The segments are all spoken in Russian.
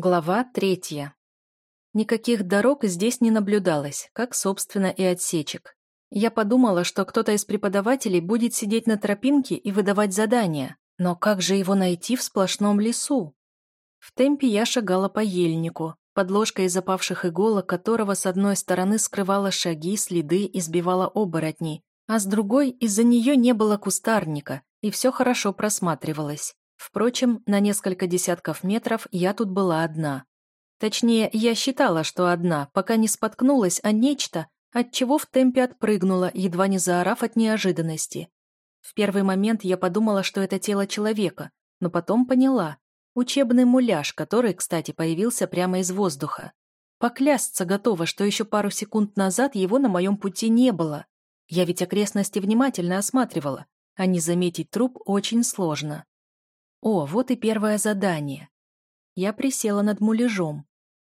Глава третья. Никаких дорог здесь не наблюдалось, как, собственно, и отсечек. Я подумала, что кто-то из преподавателей будет сидеть на тропинке и выдавать задания, но как же его найти в сплошном лесу? В темпе я шагала по ельнику, подложка из запавших иголок которого с одной стороны скрывала шаги, следы и сбивала оборотней, а с другой из-за нее не было кустарника, и все хорошо просматривалось. Впрочем, на несколько десятков метров я тут была одна. Точнее, я считала, что одна, пока не споткнулась о нечто, от чего в темпе отпрыгнула, едва не заорав от неожиданности. В первый момент я подумала, что это тело человека, но потом поняла. Учебный муляж, который, кстати, появился прямо из воздуха. Поклясться готова, что еще пару секунд назад его на моем пути не было. Я ведь окрестности внимательно осматривала, а не заметить труп очень сложно. О, вот и первое задание. Я присела над муляжом.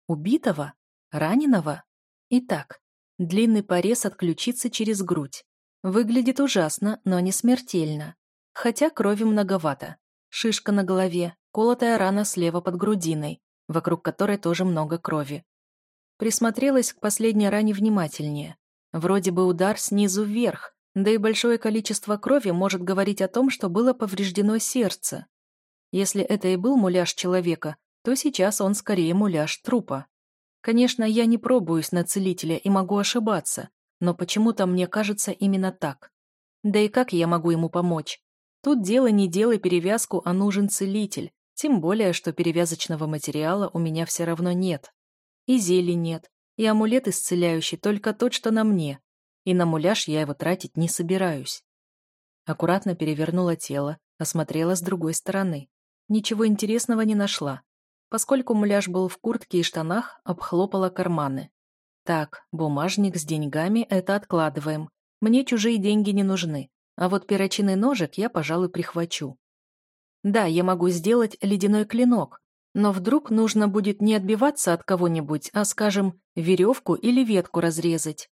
Убитого? Раненого? Итак, длинный порез от ключицы через грудь. Выглядит ужасно, но не смертельно. Хотя крови многовато. Шишка на голове, колотая рана слева под грудиной, вокруг которой тоже много крови. Присмотрелась к последней ране внимательнее. Вроде бы удар снизу вверх, да и большое количество крови может говорить о том, что было повреждено сердце. Если это и был муляж человека, то сейчас он скорее муляж трупа. Конечно, я не пробуюсь на целителя и могу ошибаться, но почему-то мне кажется именно так. Да и как я могу ему помочь? Тут дело не делай перевязку, а нужен целитель, тем более, что перевязочного материала у меня все равно нет. И зелий нет, и амулет исцеляющий только тот, что на мне, и на муляж я его тратить не собираюсь. Аккуратно перевернула тело, осмотрела с другой стороны. Ничего интересного не нашла. Поскольку муляж был в куртке и штанах, обхлопала карманы. Так, бумажник с деньгами – это откладываем. Мне чужие деньги не нужны. А вот перочинный ножик я, пожалуй, прихвачу. Да, я могу сделать ледяной клинок, но вдруг нужно будет не отбиваться от кого-нибудь, а, скажем, веревку или ветку разрезать.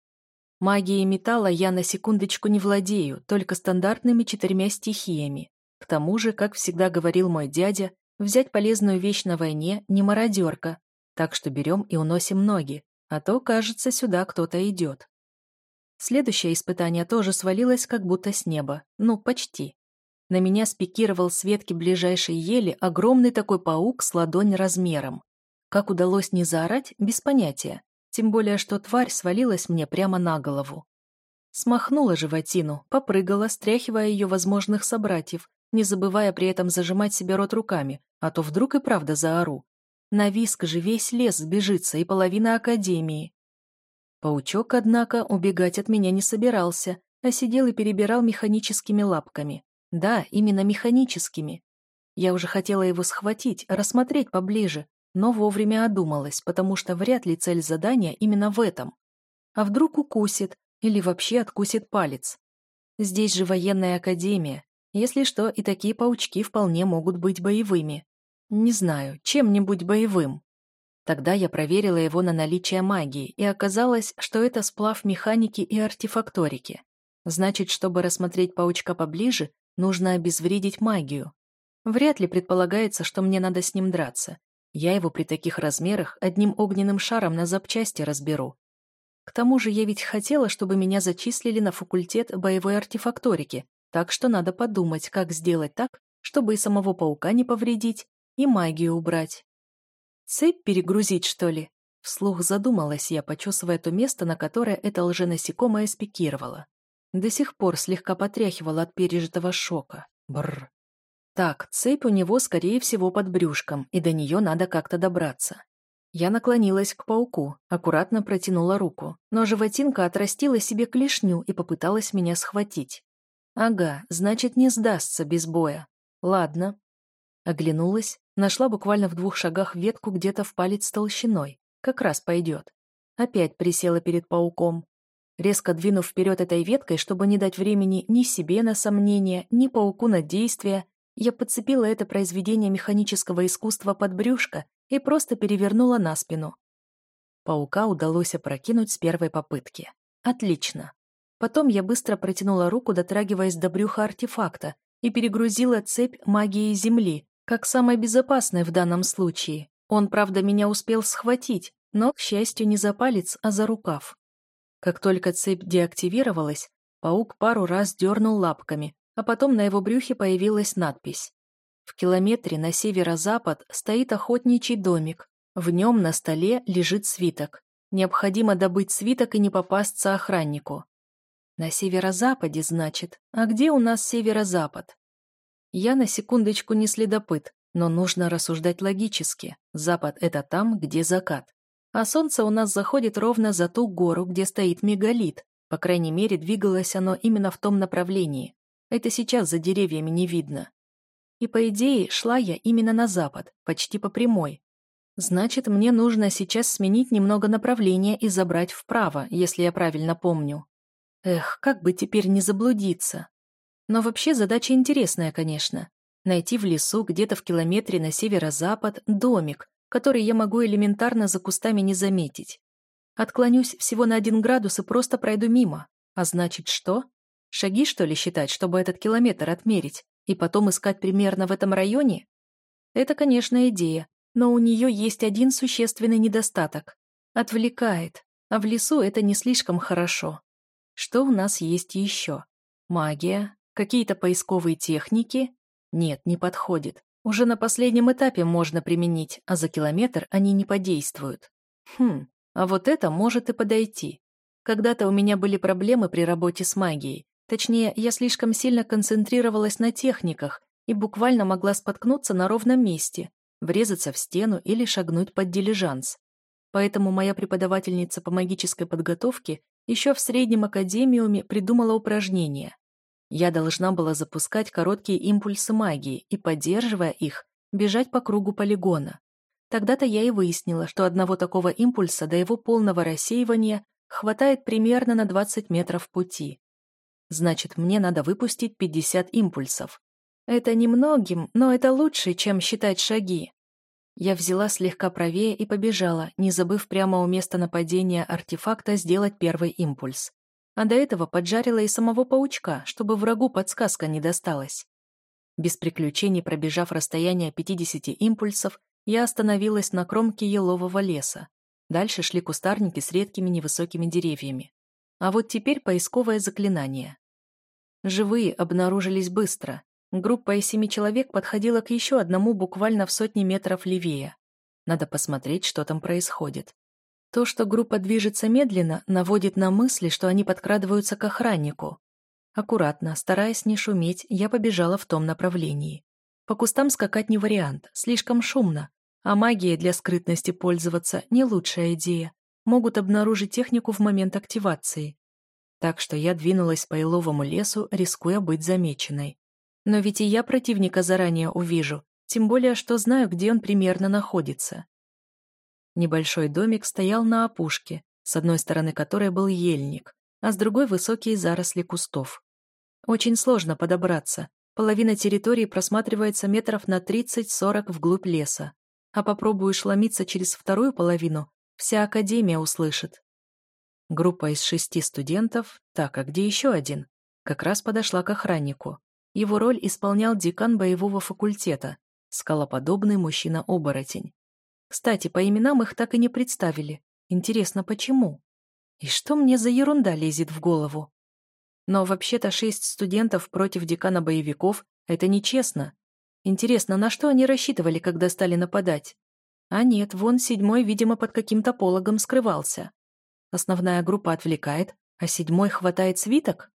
Магией металла я на секундочку не владею, только стандартными четырьмя стихиями. К тому же, как всегда говорил мой дядя, взять полезную вещь на войне не мародерка, так что берем и уносим ноги, а то, кажется, сюда кто-то идет. Следующее испытание тоже свалилось как будто с неба, ну, почти. На меня спикировал с ветки ближайшей ели огромный такой паук с ладонь размером. Как удалось не заорать, без понятия, тем более, что тварь свалилась мне прямо на голову. Смахнула животину, попрыгала, стряхивая ее возможных собратьев, не забывая при этом зажимать себе рот руками, а то вдруг и правда заору. На виск же весь лес сбежится и половина академии. Паучок, однако, убегать от меня не собирался, а сидел и перебирал механическими лапками. Да, именно механическими. Я уже хотела его схватить, рассмотреть поближе, но вовремя одумалась, потому что вряд ли цель задания именно в этом. А вдруг укусит или вообще откусит палец? Здесь же военная академия, если что, и такие паучки вполне могут быть боевыми. Не знаю, чем-нибудь боевым. Тогда я проверила его на наличие магии, и оказалось, что это сплав механики и артефакторики. Значит, чтобы рассмотреть паучка поближе, нужно обезвредить магию. Вряд ли предполагается, что мне надо с ним драться. Я его при таких размерах одним огненным шаром на запчасти разберу. К тому же я ведь хотела, чтобы меня зачислили на факультет боевой артефакторики, так что надо подумать, как сделать так, чтобы и самого паука не повредить, и магию убрать. Цепь перегрузить, что ли? Вслух задумалась я, почесывая то место, на которое это лженасекомое спикировало. До сих пор слегка потряхивала от пережитого шока. Бррр. Так, цепь у него, скорее всего, под брюшком, и до нее надо как-то добраться. Я наклонилась к пауку, аккуратно протянула руку, но животинка отрастила себе клешню и попыталась меня схватить. Ага, значит, не сдастся без боя. Ладно. Оглянулась, нашла буквально в двух шагах ветку где-то в палец толщиной. Как раз пойдет. Опять присела перед пауком. Резко двинув вперед этой веткой, чтобы не дать времени ни себе на сомнение, ни пауку на действие, я подцепила это произведение механического искусства под брюшко и просто перевернула на спину. Паука удалось опрокинуть с первой попытки. Отлично. Потом я быстро протянула руку, дотрагиваясь до брюха артефакта, и перегрузила цепь магии Земли, как самой безопасной в данном случае. Он, правда, меня успел схватить, но, к счастью, не за палец, а за рукав. Как только цепь деактивировалась, паук пару раз дернул лапками, а потом на его брюхе появилась надпись. В километре на северо-запад стоит охотничий домик. В нем на столе лежит свиток. Необходимо добыть свиток и не попасться охраннику. На северо-западе, значит. А где у нас северо-запад? Я на секундочку не следопыт, но нужно рассуждать логически. Запад — это там, где закат. А солнце у нас заходит ровно за ту гору, где стоит мегалит. По крайней мере, двигалось оно именно в том направлении. Это сейчас за деревьями не видно. И, по идее, шла я именно на запад, почти по прямой. Значит, мне нужно сейчас сменить немного направления и забрать вправо, если я правильно помню. Эх, как бы теперь не заблудиться. Но вообще задача интересная, конечно. Найти в лесу, где-то в километре на северо-запад, домик, который я могу элементарно за кустами не заметить. Отклонюсь всего на один градус и просто пройду мимо. А значит, что? Шаги, что ли, считать, чтобы этот километр отмерить, и потом искать примерно в этом районе? Это, конечно, идея, но у нее есть один существенный недостаток. Отвлекает, а в лесу это не слишком хорошо. Что у нас есть еще? Магия? Какие-то поисковые техники? Нет, не подходит. Уже на последнем этапе можно применить, а за километр они не подействуют. Хм, а вот это может и подойти. Когда-то у меня были проблемы при работе с магией. Точнее, я слишком сильно концентрировалась на техниках и буквально могла споткнуться на ровном месте, врезаться в стену или шагнуть под дилижанс. Поэтому моя преподавательница по магической подготовке еще в среднем академиуме придумала упражнение. Я должна была запускать короткие импульсы магии и, поддерживая их, бежать по кругу полигона. Тогда-то я и выяснила, что одного такого импульса до его полного рассеивания хватает примерно на 20 метров пути. Значит, мне надо выпустить 50 импульсов. Это немногим, но это лучше, чем считать шаги. Я взяла слегка правее и побежала, не забыв прямо у места нападения артефакта сделать первый импульс. А до этого поджарила и самого паучка, чтобы врагу подсказка не досталась. Без приключений пробежав расстояние 50 импульсов, я остановилась на кромке елового леса. Дальше шли кустарники с редкими невысокими деревьями. А вот теперь поисковое заклинание. Живые обнаружились быстро, Группа из семи человек подходила к еще одному буквально в сотни метров левее. Надо посмотреть, что там происходит. То, что группа движется медленно, наводит на мысли, что они подкрадываются к охраннику. Аккуратно, стараясь не шуметь, я побежала в том направлении. По кустам скакать не вариант, слишком шумно, а магией для скрытности пользоваться не лучшая идея. Могут обнаружить технику в момент активации. Так что я двинулась по иловому лесу, рискуя быть замеченной. Но ведь и я противника заранее увижу, тем более, что знаю, где он примерно находится. Небольшой домик стоял на опушке, с одной стороны которой был ельник, а с другой высокие заросли кустов. Очень сложно подобраться. Половина территории просматривается метров на 30-40 вглубь леса. А попробуешь ломиться через вторую половину, вся академия услышит. Группа из шести студентов, так, а где еще один? Как раз подошла к охраннику. Его роль исполнял декан боевого факультета, скалоподобный мужчина-оборотень. Кстати, по именам их так и не представили. Интересно, почему? И что мне за ерунда лезет в голову? Но вообще-то шесть студентов против декана боевиков — это нечестно. Интересно, на что они рассчитывали, когда стали нападать? А нет, вон седьмой, видимо, под каким-то пологом скрывался. Основная группа отвлекает, а седьмой хватает свиток?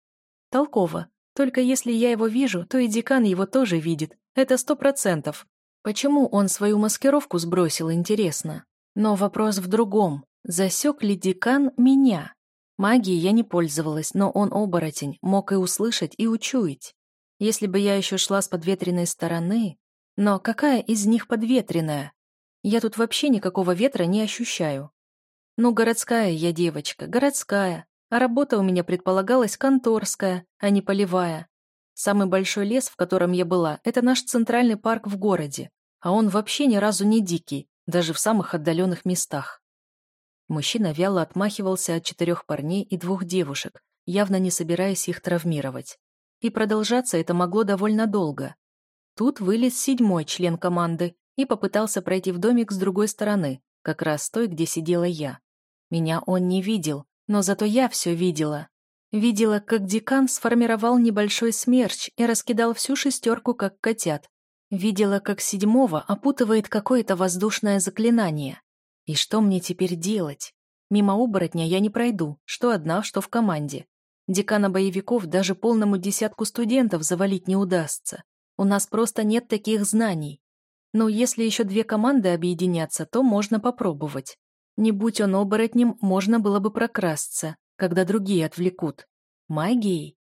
Толково. Только если я его вижу, то и декан его тоже видит. Это сто процентов. Почему он свою маскировку сбросил, интересно. Но вопрос в другом. Засек ли декан меня? Магией я не пользовалась, но он оборотень, мог и услышать, и учуять. Если бы я еще шла с подветренной стороны... Но какая из них подветренная? Я тут вообще никакого ветра не ощущаю. Ну, городская я девочка, городская. А работа у меня предполагалась конторская, а не полевая. Самый большой лес, в котором я была, это наш центральный парк в городе, а он вообще ни разу не дикий, даже в самых отдаленных местах. Мужчина вяло отмахивался от четырех парней и двух девушек, явно не собираясь их травмировать. И продолжаться это могло довольно долго. Тут вылез седьмой член команды и попытался пройти в домик с другой стороны, как раз той, где сидела я. Меня он не видел, но зато я все видела. Видела, как декан сформировал небольшой смерч и раскидал всю шестерку, как котят. Видела, как седьмого опутывает какое-то воздушное заклинание. И что мне теперь делать? Мимо оборотня я не пройду, что одна, что в команде. Декана боевиков даже полному десятку студентов завалить не удастся. У нас просто нет таких знаний. Но если еще две команды объединятся, то можно попробовать. Не будь он оборотнем, можно было бы прокрасться, когда другие отвлекут. Магией?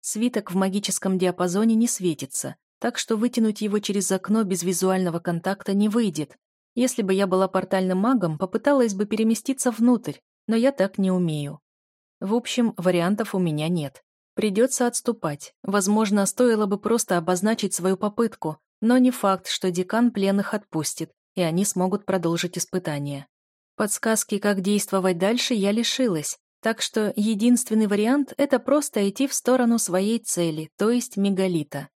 Свиток в магическом диапазоне не светится, так что вытянуть его через окно без визуального контакта не выйдет. Если бы я была портальным магом, попыталась бы переместиться внутрь, но я так не умею. В общем, вариантов у меня нет. Придется отступать. Возможно, стоило бы просто обозначить свою попытку, но не факт, что декан пленных отпустит, и они смогут продолжить испытание. Подсказки, как действовать дальше, я лишилась, так что единственный вариант – это просто идти в сторону своей цели, то есть мегалита.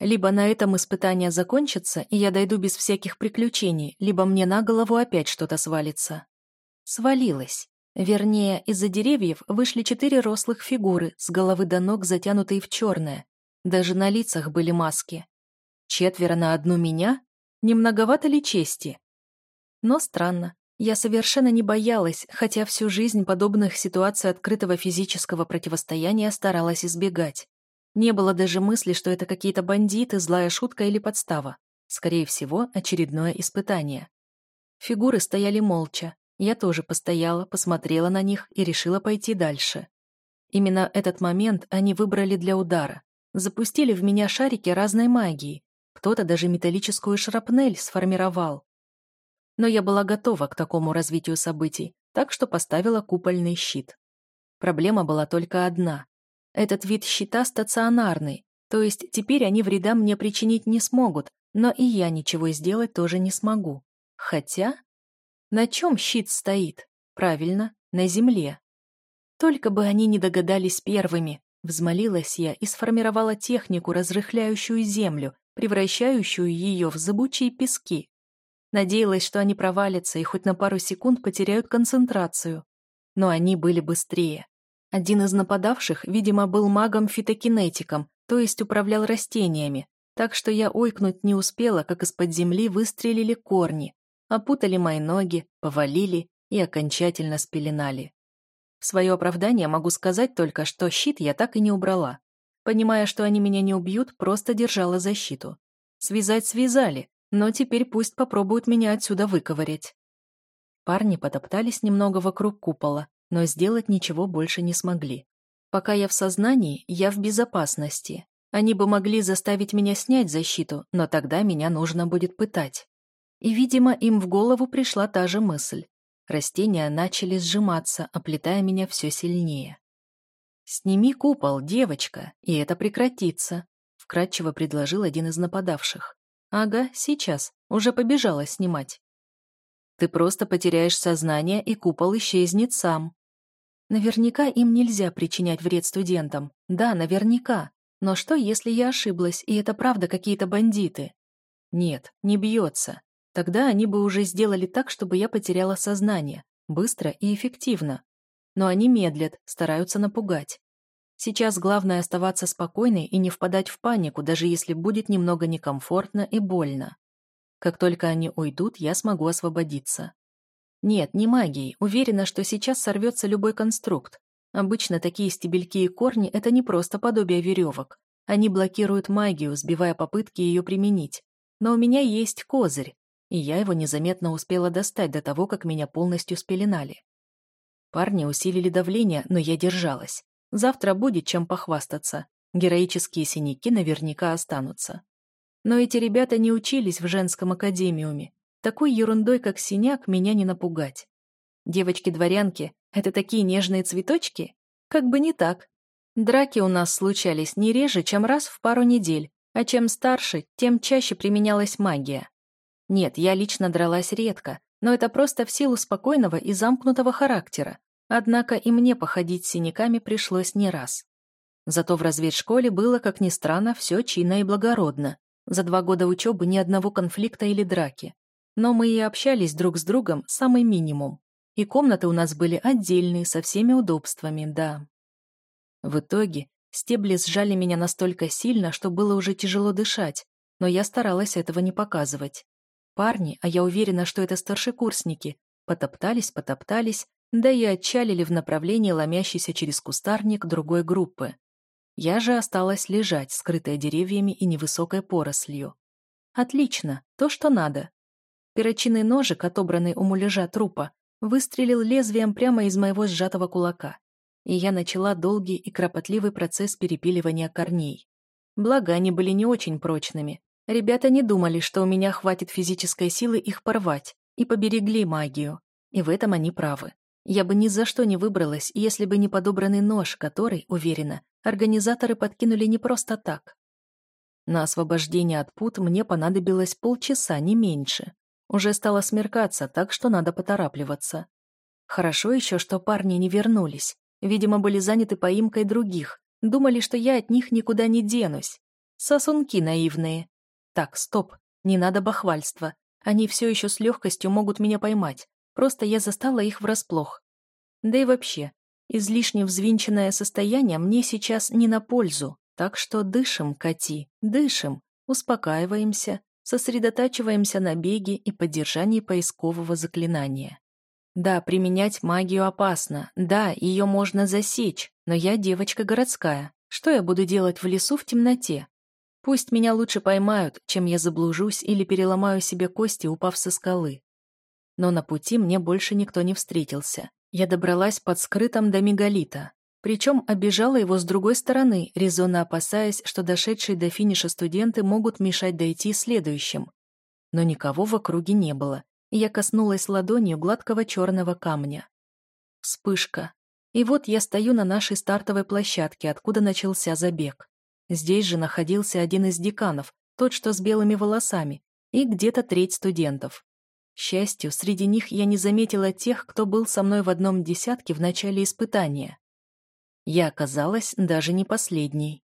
Либо на этом испытание закончится, и я дойду без всяких приключений, либо мне на голову опять что-то свалится. Свалилось. Вернее, из-за деревьев вышли четыре рослых фигуры, с головы до ног затянутые в черное. Даже на лицах были маски. Четверо на одну меня? Не многовато ли чести? Но странно. Я совершенно не боялась, хотя всю жизнь подобных ситуаций открытого физического противостояния старалась избегать. Не было даже мысли, что это какие-то бандиты, злая шутка или подстава. Скорее всего, очередное испытание. Фигуры стояли молча. Я тоже постояла, посмотрела на них и решила пойти дальше. Именно этот момент они выбрали для удара. Запустили в меня шарики разной магии. Кто-то даже металлическую шрапнель сформировал но я была готова к такому развитию событий, так что поставила купольный щит. Проблема была только одна. Этот вид щита стационарный, то есть теперь они вреда мне причинить не смогут, но и я ничего сделать тоже не смогу. Хотя... На чем щит стоит? Правильно, на земле. Только бы они не догадались первыми, взмолилась я и сформировала технику, разрыхляющую землю, превращающую ее в зыбучие пески. Надеялась, что они провалятся и хоть на пару секунд потеряют концентрацию. Но они были быстрее. Один из нападавших, видимо, был магом-фитокинетиком, то есть управлял растениями, так что я ойкнуть не успела, как из-под земли выстрелили корни, опутали мои ноги, повалили и окончательно спеленали. В свое оправдание могу сказать только, что щит я так и не убрала. Понимая, что они меня не убьют, просто держала защиту. Связать связали, но теперь пусть попробуют меня отсюда выковырять. Парни потоптались немного вокруг купола, но сделать ничего больше не смогли. Пока я в сознании, я в безопасности. Они бы могли заставить меня снять защиту, но тогда меня нужно будет пытать. И, видимо, им в голову пришла та же мысль. Растения начали сжиматься, оплетая меня все сильнее. «Сними купол, девочка, и это прекратится», — вкратчиво предложил один из нападавших. Ага, сейчас. Уже побежала снимать. Ты просто потеряешь сознание, и купол исчезнет сам. Наверняка им нельзя причинять вред студентам. Да, наверняка. Но что, если я ошиблась, и это правда какие-то бандиты? Нет, не бьется. Тогда они бы уже сделали так, чтобы я потеряла сознание. Быстро и эффективно. Но они медлят, стараются напугать. Сейчас главное оставаться спокойной и не впадать в панику, даже если будет немного некомфортно и больно. Как только они уйдут, я смогу освободиться. Нет, не магией. Уверена, что сейчас сорвется любой конструкт. Обычно такие стебельки и корни – это не просто подобие веревок. Они блокируют магию, сбивая попытки ее применить. Но у меня есть козырь, и я его незаметно успела достать до того, как меня полностью спеленали. Парни усилили давление, но я держалась. Завтра будет чем похвастаться. Героические синяки наверняка останутся. Но эти ребята не учились в женском академиуме. Такой ерундой, как синяк, меня не напугать. Девочки-дворянки — это такие нежные цветочки? Как бы не так. Драки у нас случались не реже, чем раз в пару недель, а чем старше, тем чаще применялась магия. Нет, я лично дралась редко, но это просто в силу спокойного и замкнутого характера, Однако и мне походить с синяками пришлось не раз. Зато в разведшколе было, как ни странно, все чинно и благородно. За два года учебы ни одного конфликта или драки. Но мы и общались друг с другом самый минимум. И комнаты у нас были отдельные, со всеми удобствами, да. В итоге стебли сжали меня настолько сильно, что было уже тяжело дышать, но я старалась этого не показывать. Парни, а я уверена, что это старшекурсники, потоптались, потоптались, да и отчалили в направлении ломящейся через кустарник другой группы. Я же осталась лежать, скрытая деревьями и невысокой порослью. Отлично, то, что надо. Перочинный ножик, отобранный у муляжа трупа, выстрелил лезвием прямо из моего сжатого кулака, и я начала долгий и кропотливый процесс перепиливания корней. Благо, они были не очень прочными. Ребята не думали, что у меня хватит физической силы их порвать, и поберегли магию. И в этом они правы. Я бы ни за что не выбралась, если бы не подобранный нож, который, уверена, организаторы подкинули не просто так. На освобождение от пут мне понадобилось полчаса, не меньше. Уже стало смеркаться, так что надо поторапливаться. Хорошо еще, что парни не вернулись. Видимо, были заняты поимкой других. Думали, что я от них никуда не денусь. Сосунки наивные. Так, стоп, не надо бахвальства. Они все еще с легкостью могут меня поймать. Просто я застала их врасплох. Да и вообще, излишне взвинченное состояние мне сейчас не на пользу. Так что дышим, Кати, дышим, успокаиваемся, сосредотачиваемся на беге и поддержании поискового заклинания. Да, применять магию опасно, да, ее можно засечь, но я девочка городская. Что я буду делать в лесу в темноте? Пусть меня лучше поймают, чем я заблужусь или переломаю себе кости, упав со скалы. Но на пути мне больше никто не встретился. Я добралась под скрытым до мегалита, причем обижала его с другой стороны, резонно опасаясь, что дошедшие до финиша студенты могут мешать дойти следующим. Но никого в округе не было, и я коснулась ладонью гладкого черного камня. Вспышка. И вот я стою на нашей стартовой площадке, откуда начался забег. Здесь же находился один из деканов, тот, что с белыми волосами, и где-то треть студентов. Счастью, среди них я не заметила тех, кто был со мной в одном десятке в начале испытания. Я оказалась даже не последней.